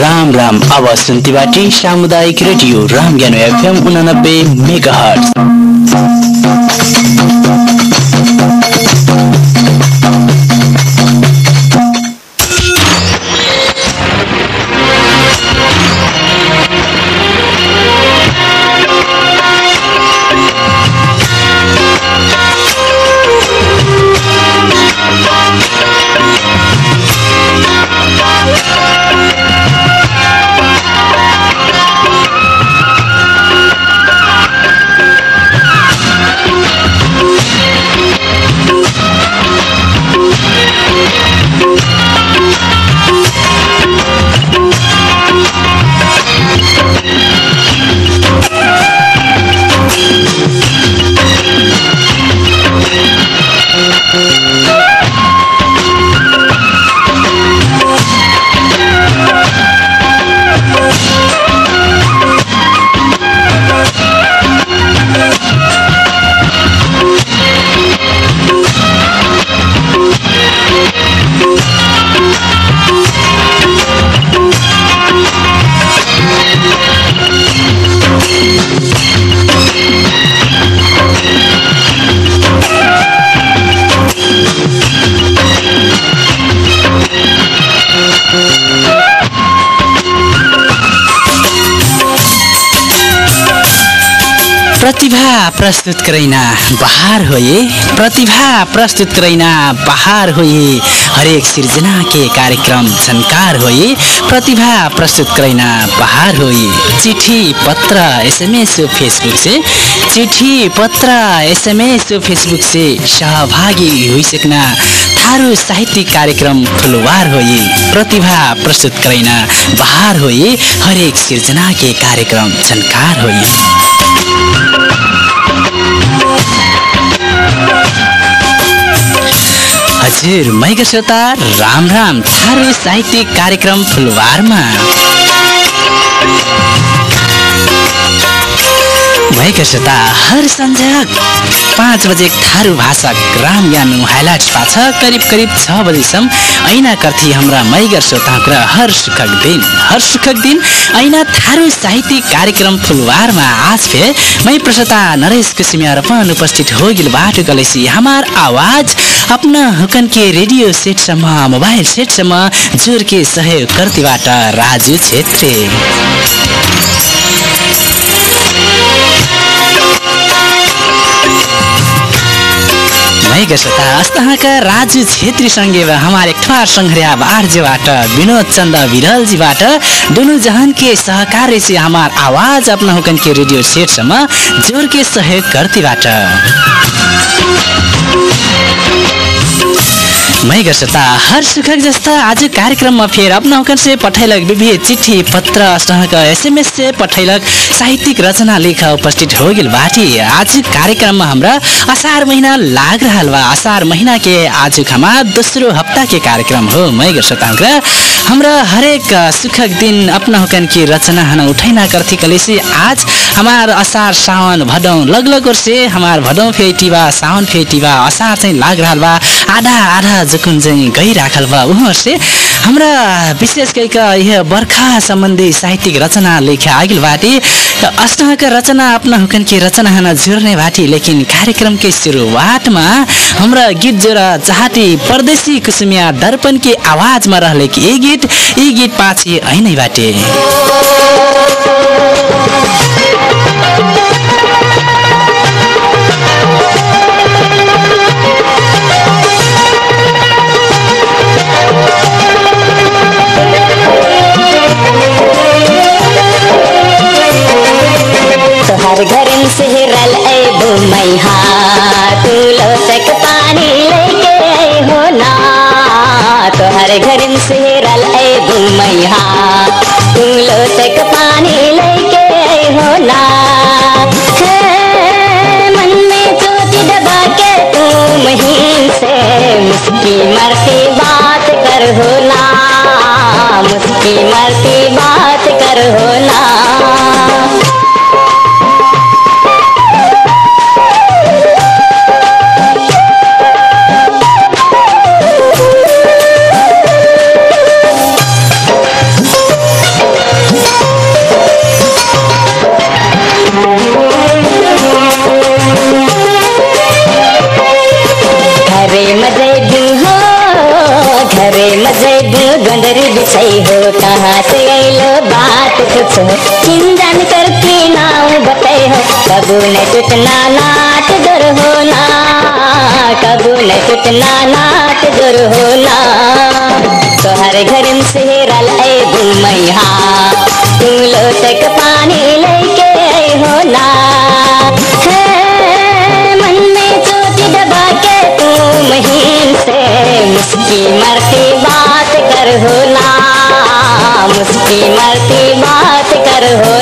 राम राम आवाज सुन्ती बाटी सामुदायिक रेडियो राम ज्ञानो एफएम उनानब्बे मेगा हर्ट प्रस्तुत करैना बहार होए। प्रतिभा प्रस्तुत करैना बहार होए। हरेक सिर्जना के कार्यक्रम झनकार होए। प्रतिभा प्रस्तुत करैना बहार होए। चिठी पत्र एसएमएस फेसबुक से। चिठी पत्र एसएमएस फेसबुक से सहभागी हुइसक्न। थारू साहित्यिक कार्यक्रम फुलवार होए। प्रतिभा प्रस्तुत करैना बहार होए। हरेक सिर्जना के कार्यक्रम झनकार होए। हजुर मैका श्रोता राम राम थारू साहित्यिक कार्यक्रम फुलवारमा भएका श्रोता हर सन्झ पाँच बजे थारू भाषा ग्राम यानु हाइलाइट्स पाछ करिब करिब छ बजीसम्म ऐना कर्थी हाम्रा मैगर श्रोताको हर सुखक दिन। हर सुखक दिन ऐना थारू साहित्यिक कार्यक्रम फुलवारमा आज फे मै प्रसता नरेश कुसिमिया उपस्थित हो गिल बाटो गलेसी। हमार आवाज अपना हुकन के रेडियो सेटसम्म मोबाइल सेटसम्म जोर के सहयोग कर्तीबाट राजु छेत्री। भएका श्रोता अस्तहाँका राजु छेत्रीसँगै हमारे ठुवार सङ्घर्या आर्जेबाट विनोद चन्द विरलजीबाट दुनु जहान के सहकार्य हमार आवाज अपना हुकन के रेडियो सेटसम्म जोर के सहयोग कर्तीबाट मै गर्छता हर सुखक जस्ता आज कार्यक्रममा फेर अपना हुकन से पठैलक विविध चिठी पत्र अष्टहक एसएमएस से पठैलक साहित्यिक रचना लेख उपस्थित हो गेल बाटी। आज कार्यक्रममा हाम्रा असार महिना लाग रहल बा असार महिना के आज दोस्रो हप्ता के कार्यक्रम हो। मै गर्छता हमरा हरेक सुखक दिन अपना हुकन की रचना हन उठैना करथी कलेसी। आज हमार असार सावन भदौ लगलग से हमार भदौ फेटिबा सावन फेटिबा असार चाहिँ लाग रहल बा। आधा आधा जुकुन चाहिँ गइराखल बा उहाँ से हाम्रा विशेष गरिका यह बर्खा सम्बन्धी साहित्यिक रचना लेखे आगिल बाटी अष्टका रचना अपना हुकन की रचना हन जोड्ने बाटी लेकिन कार्यक्रम के शुरुआतमा हाम्रा गीत जोरा चाहती परदेशी कुसुमिया दर्पण के आवाजमा रहले कि ये गीत यी गीत पाछे ऐनै बाटे न टूटना नाट दूर होना तोहर घर से रल ए घूमैहा तू लोटक पानी लेके हो ना है मन में चोटी दबा के तू महीन से मुस्की मरती बात कर हो ना मुस्की मरती बात कर हो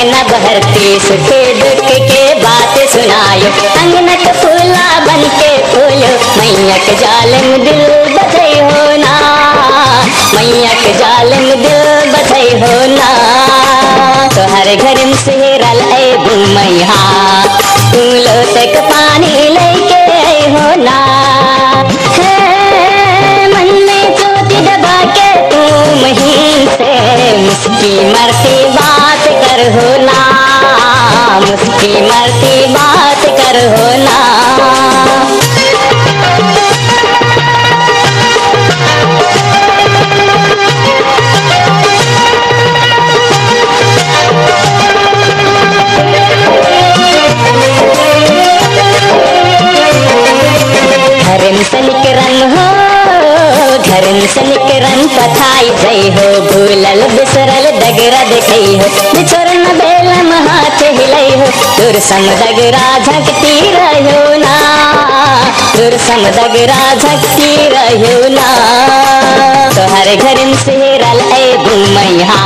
के अंगना बहरती सुखे दुख के बात सुनायो। अंगना के फूला बन के फूलो मैया के जाल में दिल बधई हो ना। मैया के जाल में दिल बधई हो ना। तोहर घर में सेहरल ए घूमैहा तू लोटक पानी लेके हो ना। है मन में चोटी दबा के तू महीन से मुस्की मरती बात कर हो ना मुस्की मरती बात कर हो ना दूर झकती रहो ना। दूर सम डगरा झकती रहो ना। तोहर घर में सेहरल ए घूमैहा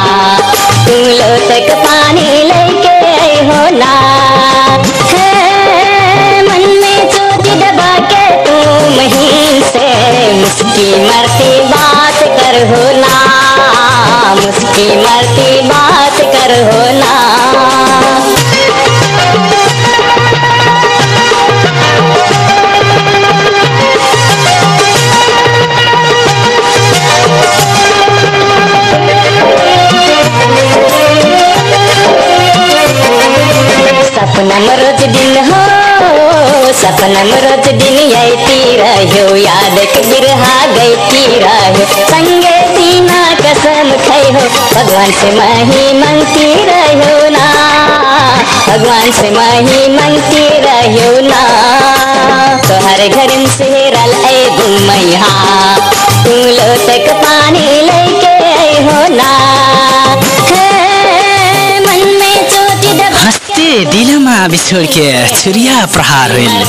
तू लोटक पानी लेके हो ना। मन में चोटी दबा के तू महीन से मुस्की मरती बात कर हो ना। मुस्की मरती बात सपनम रोज दिन यती रहो याद बिरहा गईती रहो संगे दीना कसम खई हो भगवान से मही मंगती रहो ना। भगवान से मही मंगती रहो ना। तोहर घर में सेहरल ए घूमैहा तू लोटक पानी डिलमा बिछोड के छुरिया प्रहार होइल।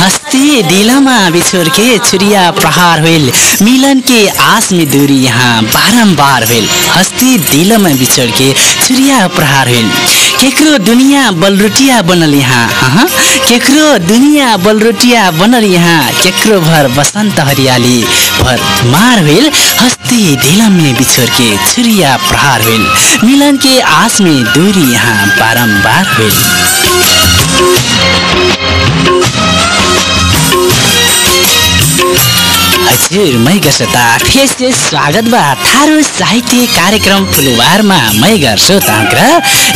हस्ते डिलमा बिछोड के छुरिया प्रहार होइल। मिलन के आस में दूरी यहाँ बारम्बार होइल। हस्ते दिलमा बिछोड के छुरिया प्रहार होइल। केकरो दुनिया बलरोटिया बनल यहाँ केकरो दुनिया बलरोटिया बनल यहाँ केकरो भर बसन्त हरियाली। भर मार होइल हस्ते दिलम में के छुरिया प्रहार होइल मिलन के आस में दूरी यहाँ बारम्बार होइल हजुर मै गर्छता फेस फेस स्वागत बा थारू साहित्य कार्यक्रम फुलवारमा मै गर्छु ताङ्क्र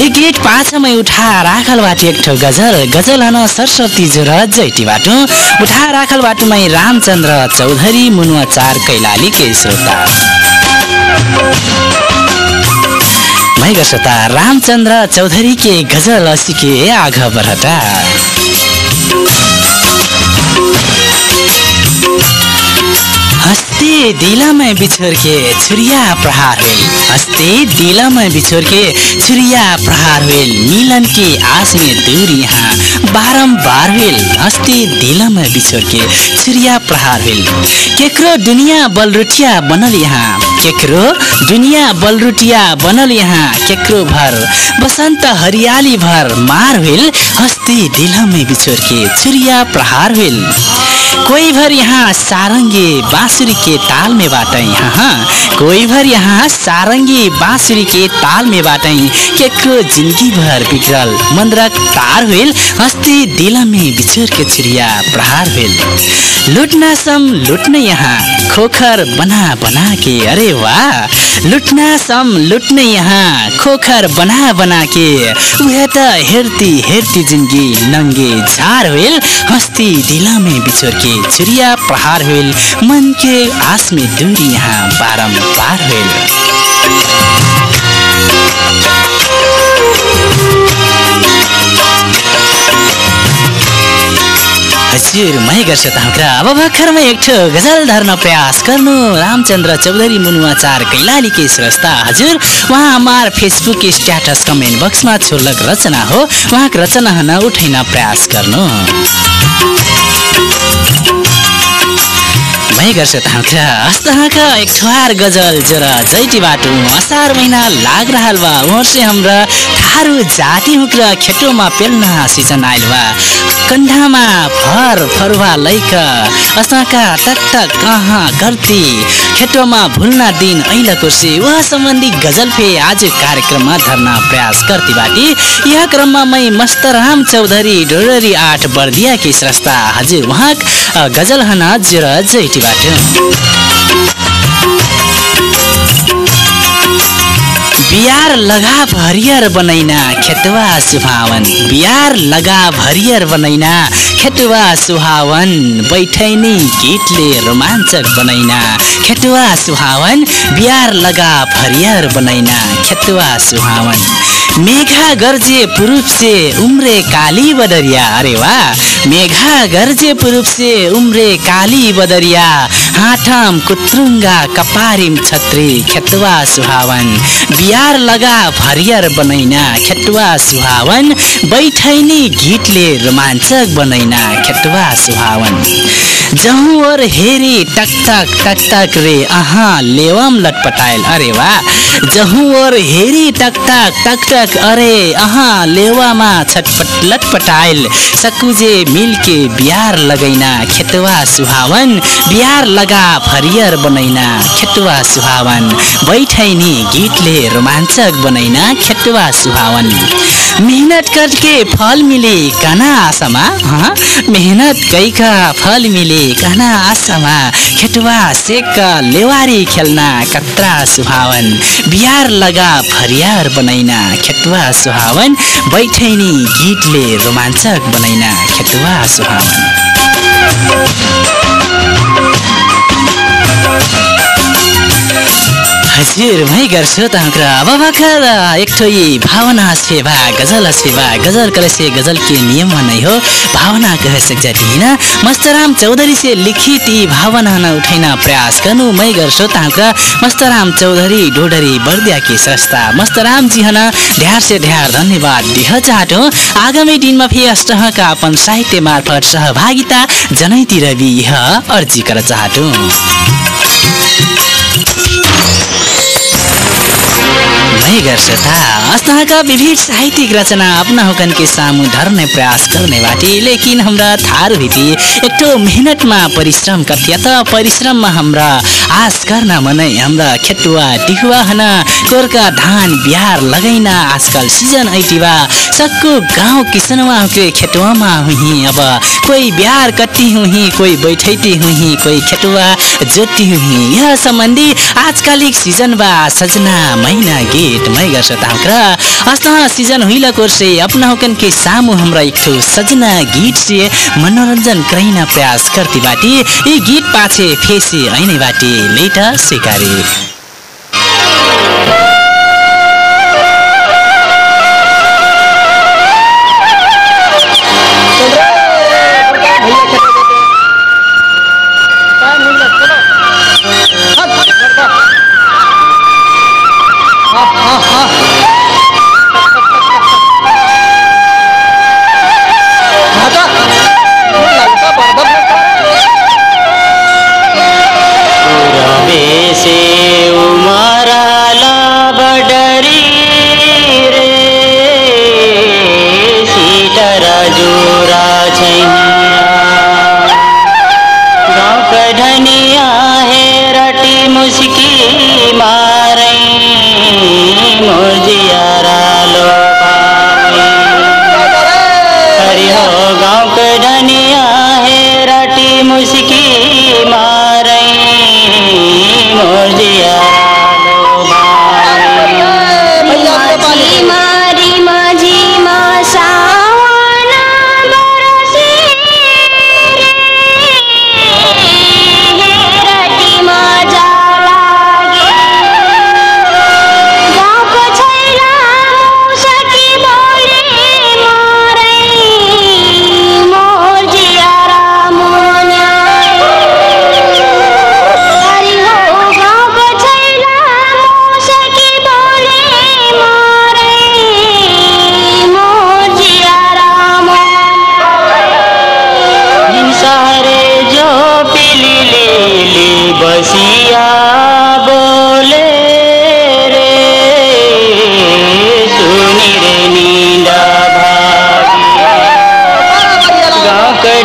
एक गेट पाँचमै उठा राखल बाटो एक ठो गजल। गजल हन सरस्वती जोर जैटी बाटो। उठा राखल बाटोमै रामचन्द्र चौधरी मुनुवा चार कैलाली के श्रोता मै गर्छता रामचन्द्र चौधरी के गजल सिके आघ बरहटा हस्ते दिलमै बिछोर के छुरिया प्रहार होइल हस्ते दिलमै बिछोर के छुरिया प्रहार होइल मिलन के आस में दूर यहाँ। बारम्बार होइल हस्ते दिलमै बिछोर के छुरिया प्रहार होइल केकरो दुनिया बलरुटिया बनल यहाँ। केकरो दुनिया बलरुटिया बनल यहाँ। केकरो भर बसन्त हरियाली भर मार होइल हस्ते दिलमै बिछोर के छुरिया प्रहार होइल कोई भर यहाँ सारंगी बांसुरी के ताल में बाटै हाँ कोई भर यहाँ सारंगी बांसुरी के ताल में बाटै केको जिंदगी भर बिगड़ल मंद्रक तार हुइल हस्ती दिल में बिछोर के चिड़िया प्रहार लुटना सम लुट्न यहाँ। खोखर बना बना के अरे वाह! लुटना सम लुट्न यहाँ। खोखर बना बना के। उहे त हेर्ती हेर्ती जिन्दगी नङ्गे झार होइल हस्ती दिला में बिछोर के प्रहार होइल मन के आस में दूरी यहाँ बारम्बार होइल। हजुर मै गर्छ हाम्रा अब भर्खरमा एक गजल धर्न प्रयास गर्नु। रामचन्द्र चौधरी मुनुवाचार कैलालीकै स्रष्टा हजुर। उहाँ हाम्रो फेसबुक स्ट्याटस कमेन्ट बक्समा छोर्लक रचना हो। उहाँको रचना हन उठाइन प्रयास गर्नु। मै गर्छ त हाम्रा हस्तहाँका एक ठुहार गजल जरा जैटी बाटो असार महिना लाग रहल बा उहाँ से हाम्रा थारू जाति हुक्र खेटोमा पेल्न सिजन आइल बा कन्धामा फर फरुवा लैक असाका टक टक कहाँ गर्ती खेटोमा भुल्न दिन ऐलको से वह सम्बन्धी गजल फे आज कार्यक्रममा धर्ना प्रयास गर्ती बाटी। यह क्रममा मै मस्तराम चौधरी डोररी आठ बर्दिया की स्रष्टा हजुर उहाँ गजल हन जर जैटीबाट बिहार लगा भरियर बनैना खेतवा सुहावन। बिहार लगा भरियर बनैना खेतवा सुहावन। बैठैनी गीतले रोमाञ्चक बनैना खेतवा सुहावन। बिहार लगा भरियर बनैना खेतवा सुहावन। मेघा गर्जे पुरुष से उम्रे काली बदरिया। अरे वाह मेघा गर्जे पुरुष से उम्रे काली बदरिया। हाथम कुत्रुङ्गा कपारिम छत्री खेतवा सुहावन। बिहार लगा भरियर बनैना खेतवा सुहावन। बैठैनी गीतले रोमाञ्चक बनैना खेतवा सुहावन। जहूँ और हेरी टक टक रे अहाँ लेवम लटपटाइल अरे वाह जहूँ और हेरी टक टक टक टक अरे अहाँ लेवामा छटपट लटपटाइल सकुजे मिलके बिहार लगैना खेतवा सुहावन। बिहार लगा फरियर बनैना खेतवा सुहावन। बैठैनी गीतले रोमाञ्चक बनैना खेतवा सुहावन। मेहनत करके फल मिले कना आशामा मेहनत कैका फल मिले कना आशामा खेतवा सेक लेवारी खेल्ना कत्रा सुहावन। बिहार लगा फरियार बनैना खेतवा सुहावन। बैठैनी गीतले रोमाञ्चक बनैना खेतवा सुहावन। हजुर मै गर्छु त हाम्रो भर्खर एक ठो यी भावना सेवा गजल सेवा गजल करे से गजल के नियम नै हो। भावना कह सक्छ दिन मस्तराम चौधरी से लिखित यी भावना न उठाइन प्रयास गर्नु मै गर्छु त हाम्रा। मस्तराम चौधरी डोडरी बर्दिया की संस्था। मस्तराम जी हन ढ्यार से ढ्यार धन्यवाद दिह चाहटो आगामी दिनमा फेरि अष्टहका अपन साहित्य मार्फत सहभागिता जनैतिर भी यह अर्जी कर चाहटो मैं गर्छ था अस्थाका विविध साहित्यिक रचना अपना होकन के सामू धरने प्रयास करने बाटी लेकिन हमरा थारू हिती एक ठो मेहनतमा परिश्रम करथिया त। परिश्रममा हमरा आस गर्न मनै हाम्रा खेतुवा टिहुवा हन कोरका धान बिहार लगैना आजकल सिजन ऐटिवा सक्कु गाउँ किसनवा के खेतुवामा हुही अब कोही बिहार कट्टी हुही कोही बैठैती हुही कोही खेतुवा जोती हुही यह सम्बन्धी आजकालिक सिजन बा सजना महिना गीत मै गर्छ ताक्रा अस्ता सिजन हुइला कोर्से अपना होकन के सामु हमरा एक ठो सजना गीत से मनोरंजन करैना प्रयास करती बाटी। यी गीत पाछे फेसे ऐने बाटी। लेटा स्वीकारी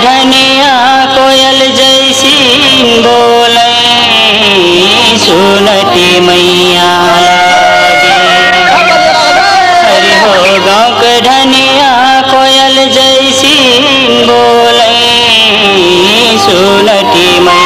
ढनिया कोयल जैसी बोले, सुनती मैया हरि हो गाँव ढनिया कोयल जैसी बोले, सुनती मैया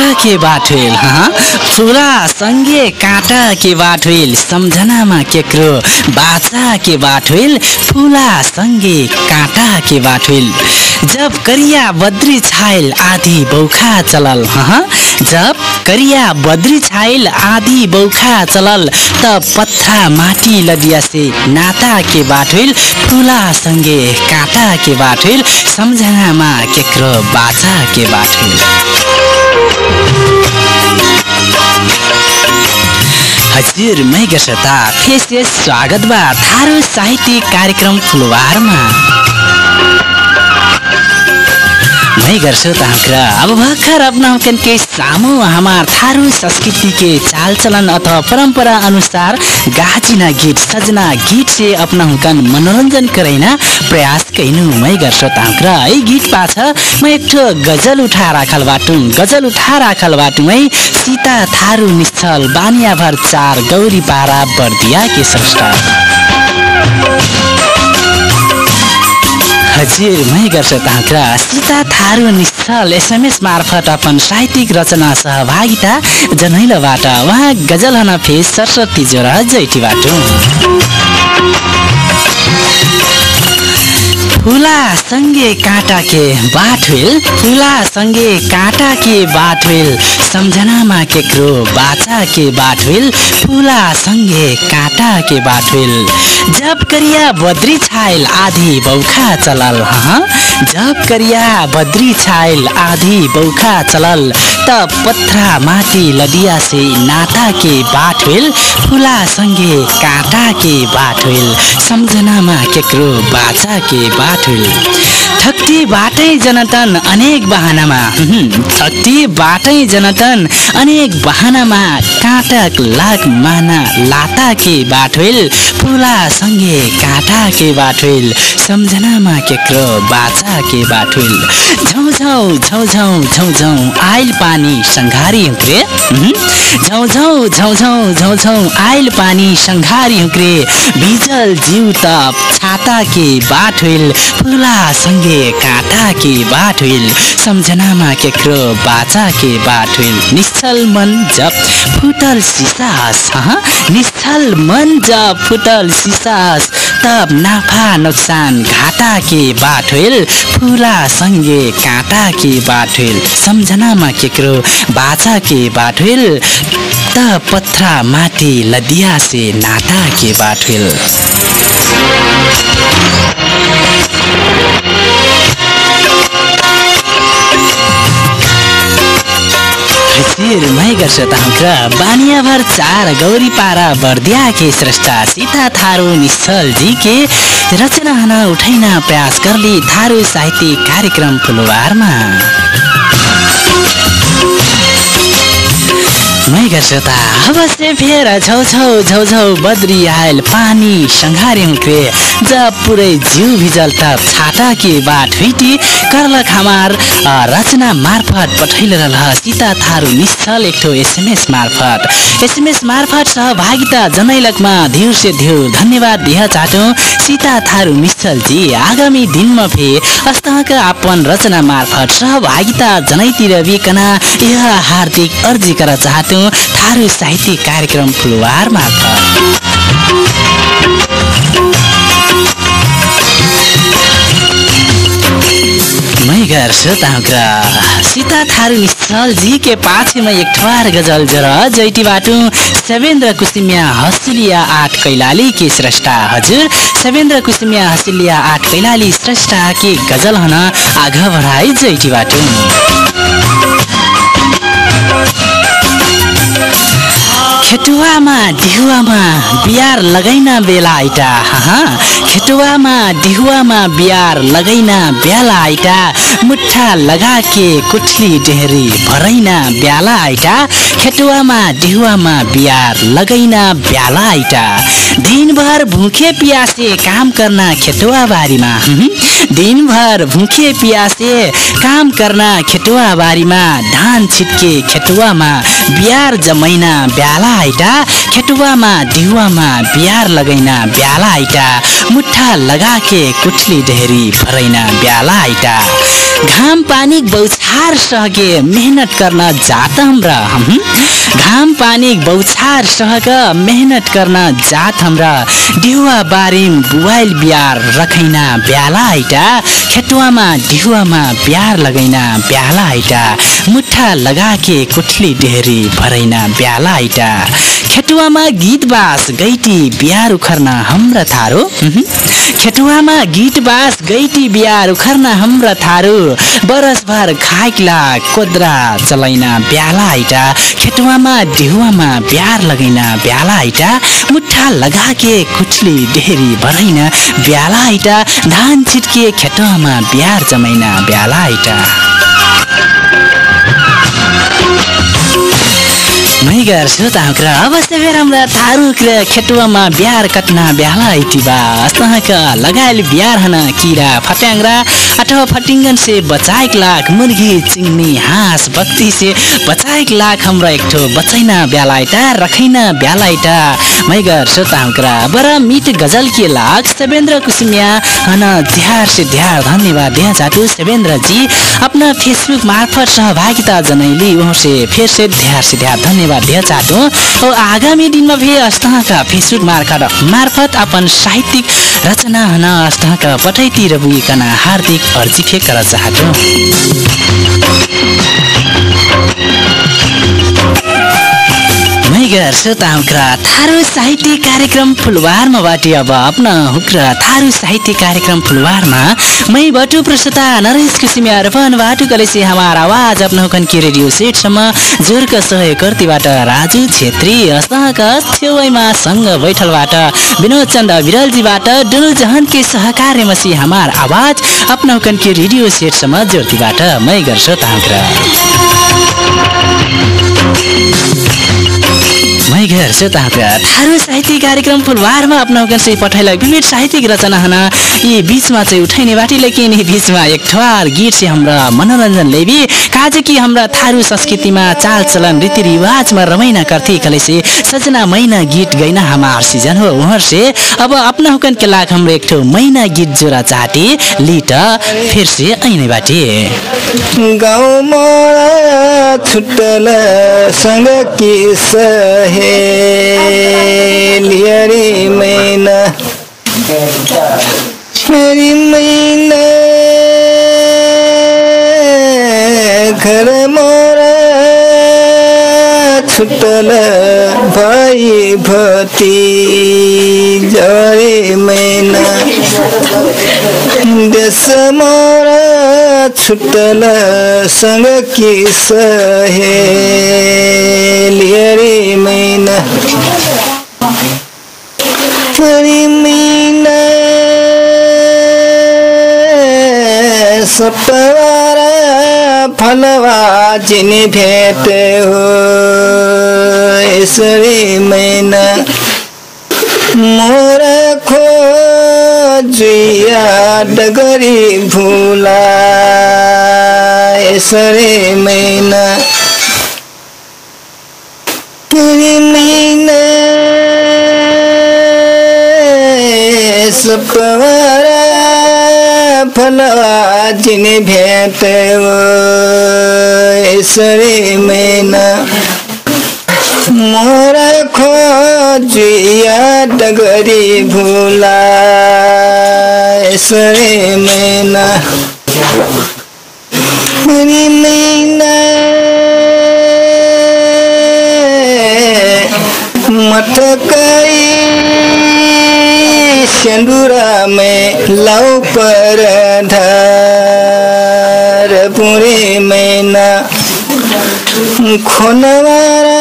काँटा के हाँ फुला सँगे काँटा के होइल सम्झनामा केक्रो बाचा के होइल फुला सँगे काँटा के होइल। जब करिया बद्री छाइल आधी बौखा चलल। जब करिया बद्री छाइल आधी बौखा चलल त पत्थर माटी लदिया से नाता के फुला सँगे काँटा के होइल सम्झनामा केक्रो बाचा के बात हजुर मै स्वागत बा थारू साहित्यिक कार्यक्रम फुलवारमा मै गर्छु तहाँक्र अब भर्खर अपनाउकन के सामु हमार थारू संस्कृति के चाल चलन अथवा परंपरा अनुसार गाजिना गीत सजना गीत से अपनाउकन मनोरंजन करैना प्रयास कैनु मै गर्छु तहाँक्र है गीत पाछ म एक ठो गजल उठा राखल बाटु गजल उठा राखल बाटु सीता थारू निश्चल बानिया भर चार गौरी पारा बर्दिया के संस्कार हजुरमै गर्छ ताक्रा सीता थारू निश्चल एसएमएस मार्फत अपन साहित्यिक रचना सहभागिता जनैलबाट। उहाँ गजल हन फेस सरस्वती जोरा फुला सँगे काँटा के बाठुल फुला सँगे काँटा के बाठुल सम्झनामा केक्रो बाचा के बाठुल फुला सँगे काँटा के बाठुल जब करिया बद्री छाइल आधी बौखा चलल। जब करिया बद्री छाइल आधी बौखा चलल। त पत्थरा माटी लदिया से नाता के बाठुल फुला सँगे काँटा के बाठुल सम्झनामा केक्रो बाचा के बाठुल ठक्टी बाटै जनतन अनेक बहानामा। ठक्टी बाटै जनतन अनेक बहानामा। काँटा लाग माना लाता के बाठुल फुला सँगे काँटा के बाठुल सम्झनामा केक्रो बाचा के बाठुल झौ झौ झौ झौ झौ झौ आइल पानी सङ्घारी हुक्रे। झौ झौ झौ झौ झौ झौ आइल पानी सङ्घारी हुक्रे। भिजल जिउ त छाता के बाठुल सँगे काँटा के बाठुल सम्झनामा केक्रो बाचा के बाठुल निश्चल मन जप फुटल सिसास निश्चल मन जप फुटल सिसास तब नाफा नोक्सान घाटा के बाठुल फुला सँगे काँटा के बाठुल सम्झनामा केक्रो बाचा के बाठुल त पत्थरा माटी लदिया से नाटा के बाठुल त हाम्रा बानियाभर चार गौरी पारा बर्दिया के स्रष्टा सीता थारू निश्चल जी के रचना हन उठैन प्रयास गर्ली थारू साहित्यिक कार्यक्रम फुलवारमा मै गर्छ त। अवश्य फेर छौ छौ छौ छौ बद्री आयल पानी सङ्घार्यौँ क्रे जब पुरै जिउ भिजल त छाता के बाट हुइटी कर्ल खामार रचना मार्फत पठैल रह सीता थारू निश्चल एकठो एसएमएस मार्फत। एसएमएस मार्फत सहभागिता जनैलकमा धिउ से धिउ धन्यवाद दिह चाटौँ। सीता थारू निश्चल जी आगामी दिनमा फे अस्तक आपन रचना मार्फत सहभागिता जनैतिर विकना यह हार्दिक अर्जी कर चाहतौँ। थारू साहित्यिक कार्यक्रम फुलवार मार्फत सीता थारू निश्चल जी के पाछे में एक ठवार गजल जर। जैटी बाटु सेवेन्द्र कुसिमिया हसिलिया आठ कैलाली के स्रष्टा? हजुर सेवेन्द्र कुसिमिया हसिलिया आठ कैलाली स्रष्टा के गजल हन? आघ बढाई जैटी बाटु। खेटुवामा डिहुवामा बिहार लगैन बेला आइटा। खेटुवामा डिहुवामा बिहार लगैन ब्याला आइटा। मुठा लगा के कुठली डेहरी भरैना ब्याला आइटा। खेटुवामा डिहुवामा बिहार लगैन ब्याला आइटा। दिनभर भूखे पियासे काम करना खेतुवा बारीमा। दिनभर भूखे पियासे काम करना खेतुवा बारीमा धान छिटके खेतुवामा बिहार जमैना ब्याला आइटा खेतुवामा डिहुवामा बिहार लगैना ब्याला आइटा मुठा लगा के कुठली डेहरी भरैना ब्याला आइटा। घाम पानी बौछार सहके मेहनत गर्न जात हाम्रा घाम पानी बौछार सहक मेहनत गर्न जात हाम्रा डिहुवा बारीम बुवाइल बिहार रखैना ब्याला आइटा खेतुवामा डिहुवामा बिहार लगैना ब्याला आइटा मुठा लगा के कुठली डेहरी भरैना ब्याला आइटा। खेतुवामा गीत बास गैटी बिहार उखर्न हाम्रा थारो खेतुवामा गीत बास गैटी बिहार उखर्न हाम्रा थारो। बरसभर खाइकला कोद्रा चलैना ब्याला आइटा खेतुवामा डिहुवामा बिहार लगैना ब्याला आइटा मुठा लगा के कुठली डेहरी भरैना ब्याला आइटा धान छिटके खेतुवामा बिहार जमैना ब्याला आइटा। मैगर श्रोता हुक्रा अवश्य फेर हाम्रा थारू क्र खेटुवामा बिहार कटना ब्याला इतिबा अस्तहका लगायल बिहार हन किरा फट्याङ्ग्रा। अथवा फटिङ्गन से बचाइक लाख मुर्गी चिङ्नी हाँस बत्ती से बचाइक लाख हाम्रा एक ठो बचैना ब्यालाइटा रखैना ब्यालाइटा। मैगर श्रोता हुक्रा बरा मिट गजल के लाख सेवेंद्र कुसुमिया। हन ध्यार से ध्यार धन्यवाद दिया चाहतु सेवेंद्र जी अपना फेसबुक मार्फत सहभागिता जनैली उहाँ से फिर से ध्यार से ध्यार धन्यवाद। दिया चाहतु और आगामी दिनमा भी अस्तहका फेसबुक मार्फत मार्फत अपन साहित्यिक रचना हन अस्तहका पठैतिर बुइकन हार्दिक अर्जी फे कर चाहतु मैगर श्रोता हुक्रा थारू साहित्य कार्यक्रम फुलवारमा बाटी अब अपना हुक्रा। थारू साहित्य कार्यक्रम फुलवारमा मै बटु प्रस्तुता नरेश कुसिमिया अर्पण बाटु कलेसी। हमार आवाज अपना हुकन के रेडियो सेटसम्म जोरका सहयोगकर्तीबाट राजु छेत्री हस्तका छेउमा सँग बैठलबाट विनोद चन्द विरलजीबाट डुल जहन के सहकार्यमा सी हमार आवाज अपना हुकन के रेडियो सेटसम्म जोर्तीबाट मैगर you श्रोता हुक्रा मैघर श्रोताका थारू साहित्य कार्यक्रम फुलवारमा अपनाउका चाहिँ पठाइलाई विविध साहित्यिक रचना हन यी बीचमा चाहिँ उठाइने बाटी लेकिन यी बीचमा एक ठवार गीत से हाम्रा मनोरञ्जन लेबी काज कि हाम्रा थारू संस्कृतिमा चाल चलन रीतिरिवाजमा रमाइना करती कले से सजना मैना गीत गैना हमार सिजन हो उहर से अब अपना हुकन के लाख हाम्रो एक ठो मैना गीत जोरा चाटी लिट फिर से ऐने बाटी गाउँमा छुट्टल सँग कि सहेलियरी मैना। मेरी मैना। घर मोरा छुट्टल भाइ भती जरे मैना। देश मोरा छुट्टल सँग कि सहेलियरी मैना। हरी मैना। सपवारा फलवा चिनी भेट हो यसरी मैना। मोर खोजिया डगरी भुला यसरी मैना। मैना। सपवारा फलवा चिनी भेट यसरी मैना। मोर खोजिया डगरी भुला यसरी मैना मैना मटकै सिन्दुरा में लाउ पर धर पुरी मैना खोनवारा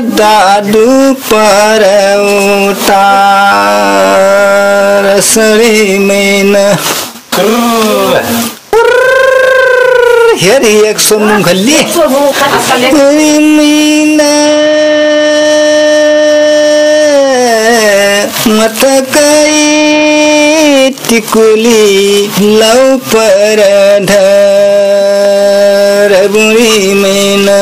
दादु पर उतार सरी मैना। हेरी एक सोनु खल्ली मैना। मतकै टिकुली लौ पर धर बुढी मैना।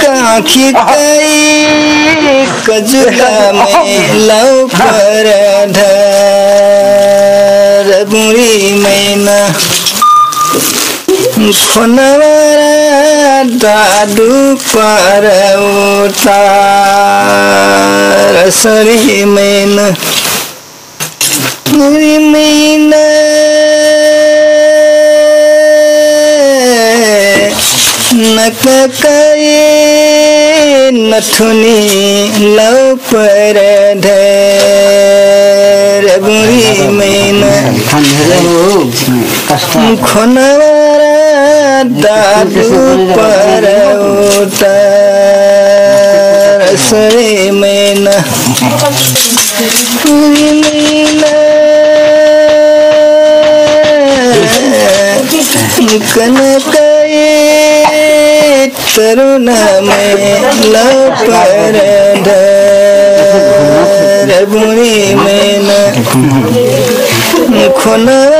काखी कजुला में लौ पर धर बुरी मैना दादु पर उतार सरी मैना मैना। नक कए नथुनी लौ पर धर बुरी मैना खोनवारा दादु पर उतार। सरे मैना। तरुण में खोनरा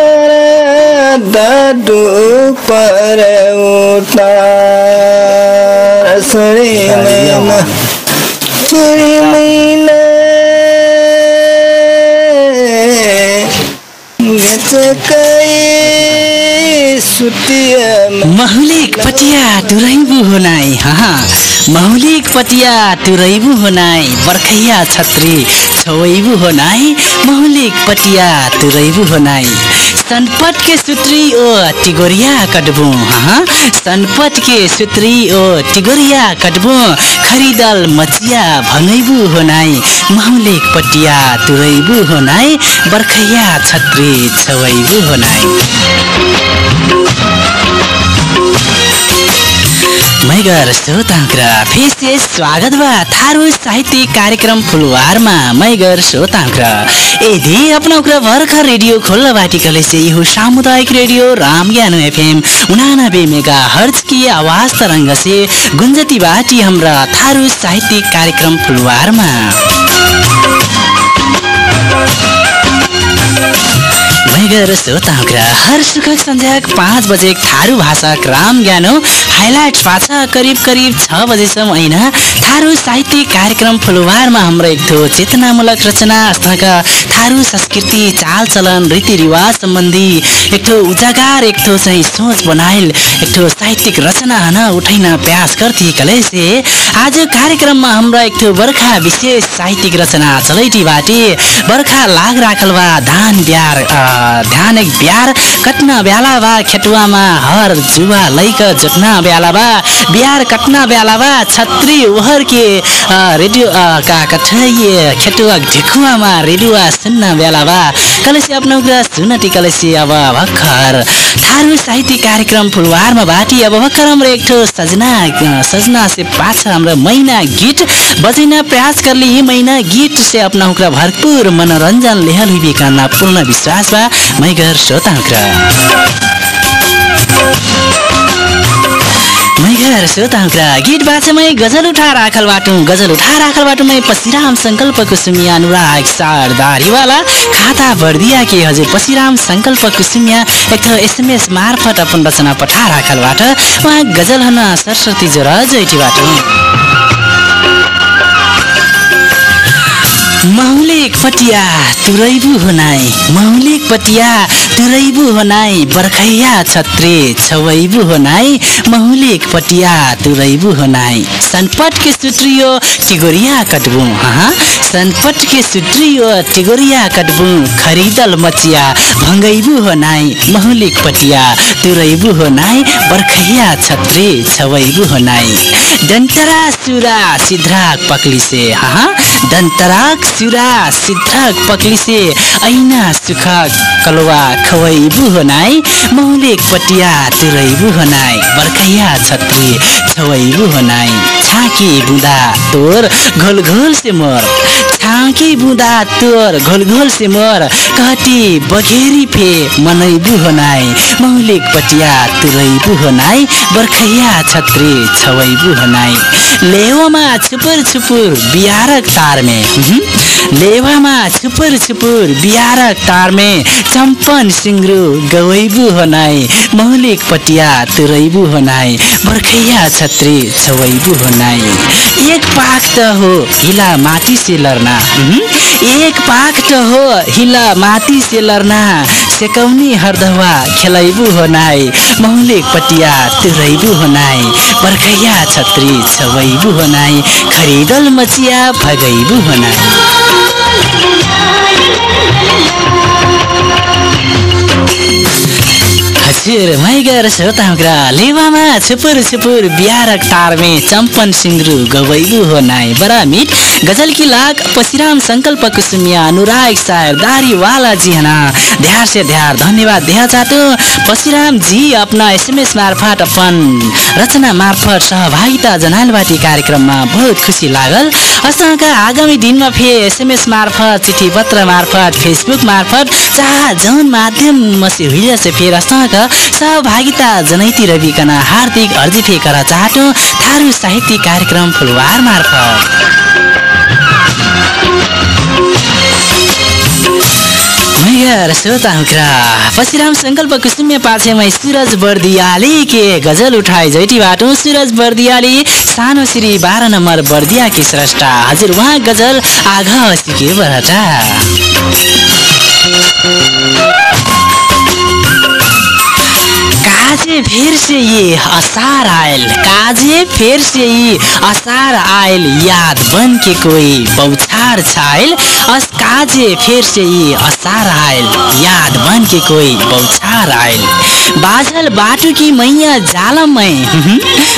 दादु पर उतार सरे मैना सरे मैना। गचकाए सुतिया महुलिक पटिया तुरैबु होनाई हाँ। महुलिक पटिया तुरैबु होनाई बर्खैया छत्री छवैबु होनाई। महुलिक पटिया तुरैबु होनाई। सनपट के सुत्री ओ टिगोरिया कटबु हाँ? सनपट के सुत्री ओ टिगोरिया कटबु खरिदल मचिया भङ्गैबु होनाई महुलिक पटिया तुरैबु होनाई बर्खैया छत्री छवैबु होनाई मैगर श्रोताङ्क्र फेरि स्वागत बा थारू साहित्यिक कार्यक्रम फुलवारमा मैगर श्रोताङ्क्र यदि अपनाउक्र भर्खर रेडियो खोल्न बाटी कलेसे यो सामुदायिक रेडियो राम ज्ञान एफएम उनानब्बे मेगा हर्ज की आवाज तरंग से गुंजती बाटी हाम्रा थारू साहित्यिक कार्यक्रम फुलवारमा। श्रोताग्र हर सुखक सन्ध्याक पाँच बजे थारू भाषाक राम ज्ञानो हाइलाइट पाछा करिब करिब छ बजेसम्म होइन। थारू साहित्यिक कार्यक्रम फुलवारमा हाम्रो एक थो चेतनामूलक रचना अस्थाका थारू संस्कृति चालचलन रीतिरिवाज सम्बन्धी एक ठो उजागार एक ठो चाहिँ सोच बनाइल एक ठो साहित्यिक रचना हन उठैन प्रयास गर्थे कलेसे आज कार्यक्रममा हाम्रो एक ठो बर्खा विशेष साहित्यिक रचना चलैटी बाटे। बर्खा लाग राखल बा धान ब्यार ध्यान एक ब्यार कट्न ब्याला बा खेटुवामा हर जुवा लैक जोट्न ब्याला बा। ब्यार कट्न ब्याला बा छत्री ओहर के रेडियो का कठै खेटुवा ढेकुवामा रेडियोवा सुन्न ब्याला बा। कलेसी आफ्नो कुरा सुनटी कलेसी अब भर्खर। थारू साहित्य कार्यक्रम फुलवारमा बाटी। अब भर्खर ठो सजना सजना से पाछा हाम्रो मैना गीत। बजैना प्रयास करले यी मैना गीत से अपना हुक्रा भरपूर मनोरञ्जन लेहल हुई करना पूर्ण विश्वास बा मैगर श्रोता हुक्रा मैघर श्रोताङ्क्र गीत बाछमै गजल उठा राखल बाटु गजल उठा राखल बाटुमै पसिराम सङ्कल्प कुसुमिया अनुराग सारदारीवाला खाता भरिदिया के हजुर पसिराम सङ्कल्प कुसुमिया एक एसएमएस मार्फत अपन रचना पठा राखलबाट उहाँ गजल हन सरस्वती जोर जैटीबाट मौलिक पटिया तुरैबु होनाई मौलिक पटिया तुरैबु होनाई बर्खैया छत्रे छवैबु होनाई मौलिक पटिया तुरैबु होनाई। सनपट के सुत्रियो टिगोरिया कटबु हाँ। सनपट के सुत्रियो टिगोरिया कटबु खरिदल मचिया भङ्गैबु होनाई मौलिक पटिया तुरैबु होनाई बर्खैया छत्रे छवैबु होनाई डन्टरा सुरा सिद्राक पक्लिसे हाँ दन्तराक सुरा सिद्धाक पक्लिसे ऐना सुख कलवा खवैबु होनाई मौलिक पटिया तुरैबु होनाई बर्खैया छत्री छवैबु होनाई छाकी बुँदा तोर घोल घोल से मोर। छाकी बुँदा तोर घोल घोल से मोर। बघेरी फे मनैबु होनाई मौलिक पटिया तुरैबु होनाई बर्खैया छत्री छवैबु होनाई लेवमा छुपुर छुपुर बिहारक तारमे? लेवामा छुपुर छुपुर बिहारक तारमे चम्पन सिङ्ग्रु गवैबु होनाई मौलिक पटिया तुरैबु होनाई बर्खैया छत्री छवैबु होनाई एक पाक त हो हिला माटी से लर्ना? एक पाक त हो हिला माटी से लर्ना सेकौनी हरदवा खेलैबु होनाई मौलिक पटिया तुरैबु होनाई बर्खैया छत्री छवैबु होनाई खरिदल मचिया भगैबु होनाई हजुर मैगर श्रोताग्र लेवामा छुपुर छुपुर बिहारक तारमे चम्पन सिङ्ग्रु गवैबु हो नाइ बडा मिट गजल की लाख पसिराम संकल्प कुसुमिया अनुराग सायर दारीवाला जी हना। ध्यार से ध्यार धन्यवाद दिया चाहतो पसिराम जी अपना एसएमएस मार्फत अपन रचना मार्फत सहभागिता जनालबाटी कार्यक्रममा बहुत खुसी लागल। असाका आगामी दिनमा फेर एसएमएस मार्फत चिठी पत्र मार्फत फेसबुक मार्फत चाह जौन माध्यम से हुइला से फेर असाका सहभागिता जनैती रविकन हार्दिक अर्जी कर चाहटो थारू साहित्य कार्यक्रम फुलवार मार्फत। श्रोता हुक्रा पसिराम संकल्प कुसुम्य सुरज बर्दियाली के गजल उठाए जैटी बाटो। सुरज बर्दियाली सानो श्री बाह्र नम्बर बर्दिया की स्रष्टा। हजुर उहाँ गजल आघ सिके बरटा काजे फिर से ये असार आयल। काजे फिर से ये असार आयल। याद बन के कोई बौछार छायल। अस काजे फिर से ये असार आयल। याद बन के कोई बौछार आयल। बाझल बाटू की मैया जालमै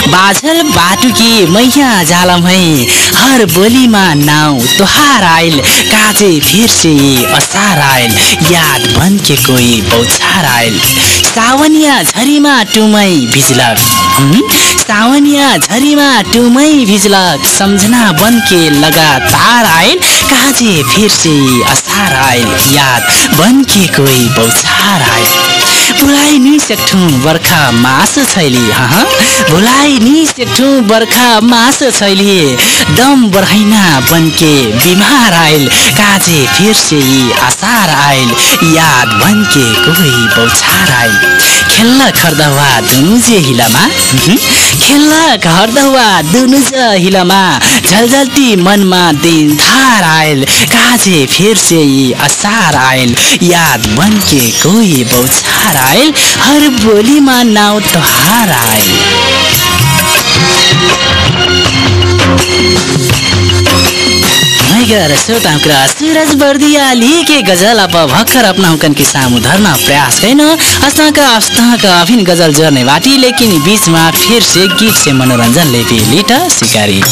बाझल बाटू की मैया जालमै हर बोलीमा नाउ तोहार आयल। काजे फिर से ये असार आयल। याद बन के कोई बौछार आयल। सावनिया झरीमा टुमै भिजलक? सावनिया झरीमा टुमै भिजलक सम्झना बन के लगातार आयल काजे फिर से असार आयल याद। बन के कोई बौछार आयल भुलाइ नि सेक्ठौँ बर्खा मास छैली भुलाइ नि सेक्ठौँ बर्खा मास छैली। दम बर्हैना बनके बिमार आयल काजे फिर से यी आसार आयल याद बनके कोही बौछार आयल खेल्न खर्दवा दुनुजे हिलामा। खेल्न खर्दवा दुनुज हिलामा। झलझल्ती मनमा दिन धार आयल काजे फिर से यी असार आयल। याद बनके कोही बौछार आयल हर बोलीमा नाउ तोहार आयल। मैगर श्रोता कुरा सूरज बर्दियाली के गजल अब भर्खर अपना हुकन के सामु धर्न प्रयास कैन अस्ताका अस्ताका अभिन गजल जर्ने बाटी लेकिन बीचमा फिर से गीत से मनोरंजन लेपी लिट सिकारी।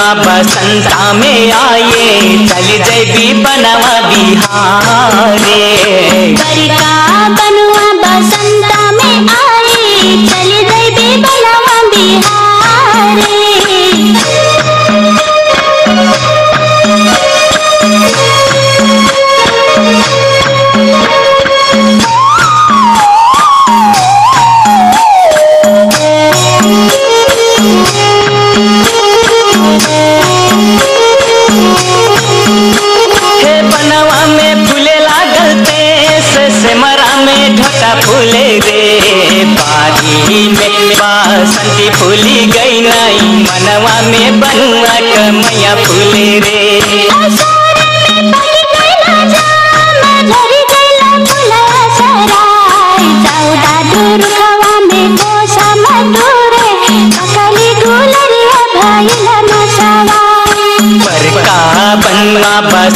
बनवा बसंता में आए। चल भी बनवा बिहारे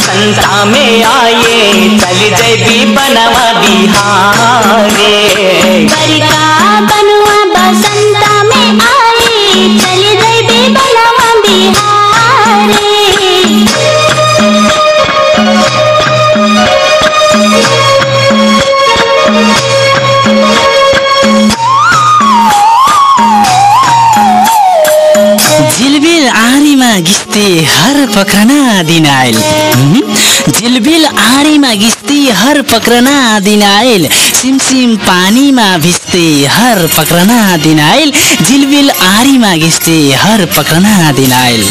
संता में आए चल जय भी बनवा बिहारे हर पक्रना दिन आयल? झिलबिल आँरीमा घिस्ते हर पक्रना दिन आयल सिमसिम पानीमा भिस्ते हर पक्रना दिन आयल झिलबिल आँरीमा घिस्ते हर पक्रना दिन आयल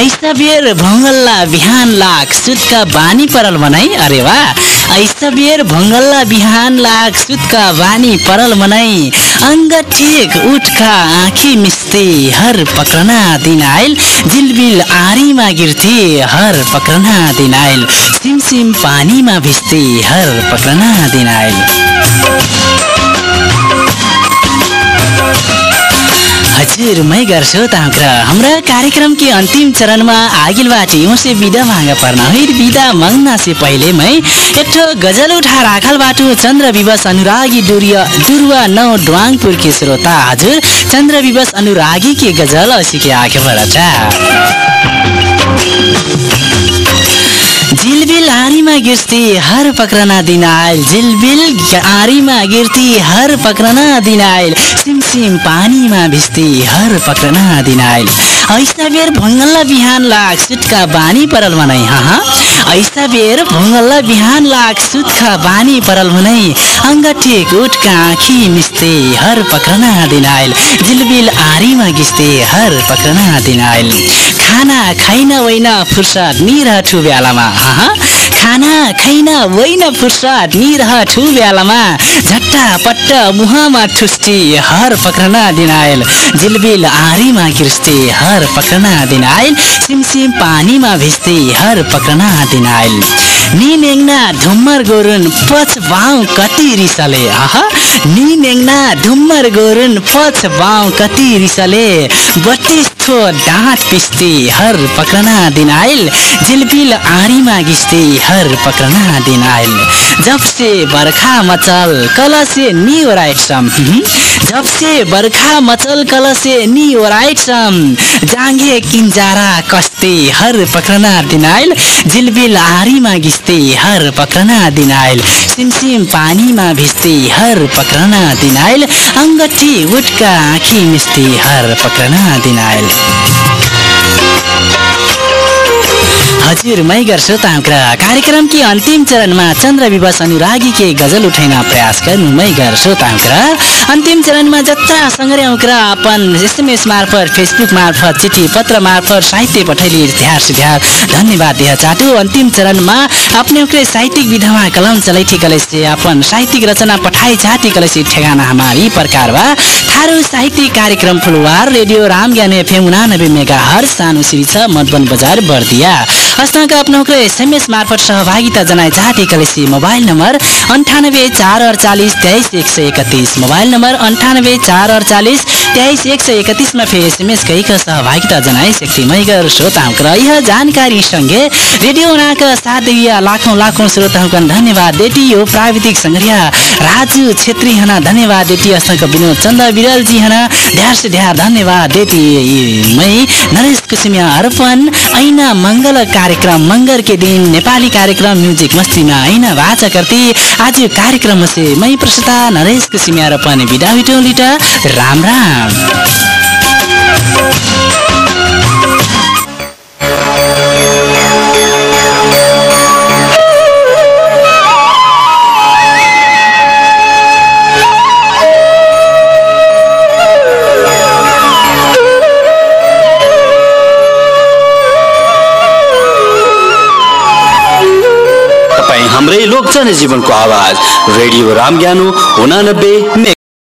ऐसा बेर भङ्गल्ला बिहान लाग सुतका बानी परल बनाई। अरे वाह! ऐसा बेर भङ्गल्ला बिहान लाग सुतका बानी परल मनाई अङ्ग ठेक उठका आँखी मिस्ते हर पक्रना दिन आयल जिलबिल आरीमा गिर्थे हर पक्रना दिन आयल सिमसिम पानीमा भिस्ते हर पक्रना दिन आयल हजुर मै गर्छु ताम्र हाम्रा कार्यक्रम के अंतिम चरण में आगिल बाटी से विदा मांग पर्न विदा मांगना से पहले मैं एक ठो गजल उठा राखल बाटो चंद्र विवश अनुरागी दुरिया दुरुवा नौ ड्वाङपुर के श्रोता। हजुर चंद्र विवश अनुरागी के गजल असी के आगे बढ़ा झिलबिल आरीमा गिर्ती हर पक्रना दिन आयल झिलबिल आरीमा गिर्ती हर पक्रना दिन आयल सिमसिम पानीमा भिस्ती हर पक्रना दिन आयल ऐसा बेर भङ्गल्ला बिहान लाग सुटका बानी परल मनै हाँ ऐसा भङ्गल्ला बिहान लाग सुटका बानी परल मनै अङ्गठेक उठका आँखी मिस्ते हर पक्रना दिन आयल झिलबिल आरीमा गिस्ते हर पक्रना दिन आयल खाना खाइन होइन फुर्सद निरह ठु बेलामा हाँ खाना खाइन होइन फुर्सद निरह ठु बेलामा झट्टा पट्ट मुहामा ठुस्टी हर पक्रना दिन आयल। जिलबिल आरीमा गिर्स्ते हर पक्रना दिन आयल। सिमसिम पानीमा भिस्ते हर पक्रना दिन आयल। नि नेङ्ना धुम्मर गोरुन पछ बाउ कति रिसले आह! नि नेङ्ना धुम्मर गोरुन पछ बाउ कति रिसले। बत्तिस थो डाँट पिस्ते हर पक्रना दिन आयल। झिलबिल आरीमा गिस्ते हर पक्रना दिन आयल। जब से बर्खा मचल कल से नी ओराइट सम। जब से बर्खा मचल कल से नी ओराइट सम। जांगे किंजारा कस्ते हर पक्रना दिन आयल। झिलबिल आरीमा गिस्ते हर पक्रना दिन आयल। सिमसिम पानीमा भिस्ते हर पक्रना दिन आयल। अङ्गठी उठका आँखी मिस्ते हर पक्रना दिन आयल। हजुर मै गर्छु ताम्रा कार्यक्रम की अन्तिम चरणमा चन्द्र विवश अनुरागी के गजल उठाइन प्रयास गर्नु मै गर्छु ताम्रा अन्तिम चरणमा जत्रा सङ्ग्रे उक्रा अपन एसएमएस मार्फत फेसबुक मार्फत चिठी पत्र मार्फत साहित्य पठैली ध्यार सुध्यार धन्यवाद दिया चाटु। अन्तिम चरणमा उक्रे साहित्यिक विधामा कलम चलैठी कलेसे अपन साहित्यिक रचना पठाई चाटी कलेसे ठेगाना हमारी प्रकार बा थारू साहित्यिक कार्यक्रम फुलवार रेडियो राम ज्ञान एफएम उनानब्बे मेगा हर सानो सिरी छ मधुबन बजार बर्दिया। हस्ताका अपना उक्रे एसएमएस मार्फत सहभागिता जनाए चाहते कलेसी मोबाइल नम्बर अन्ठानब्बे चार अडचालिस तेइस एक सय एकतिस। मोबाइल नम्बर अन्ठानब्बे चार अडचालिस तेइस एक सय एकतिसमा फेरि एसएमएस गइक सहभागिता मैगर श्रोताहरूका यह जानकारी सँगै रेडियो उनाका साथ लाखौँ लाखौँ श्रोताहरूका धन्यवाद देती यो प्राविधिक सङ्ग्रिया राजु छेत्री हना धन्यवाद देती हस्तक विनोद चन्द विरलजी हना ढ्यार से ढ्यार धन्यवाद देती मै। नरेश कुसुमिया अर्पण ऐना मङ्गल कार्यक्रम मंगर के दिन नेपाली कार्यक्रम म्यूजिक मस्ती में ऐना वाचा करती। आज कार्यक्रम से मैं प्रसता नरेश कुसिमिया पनि बिदा हुटौलिटा राम राम। हाम्रै लोक जनजीवनको आवाज रेडियो राम ज्ञानो उनानब्बे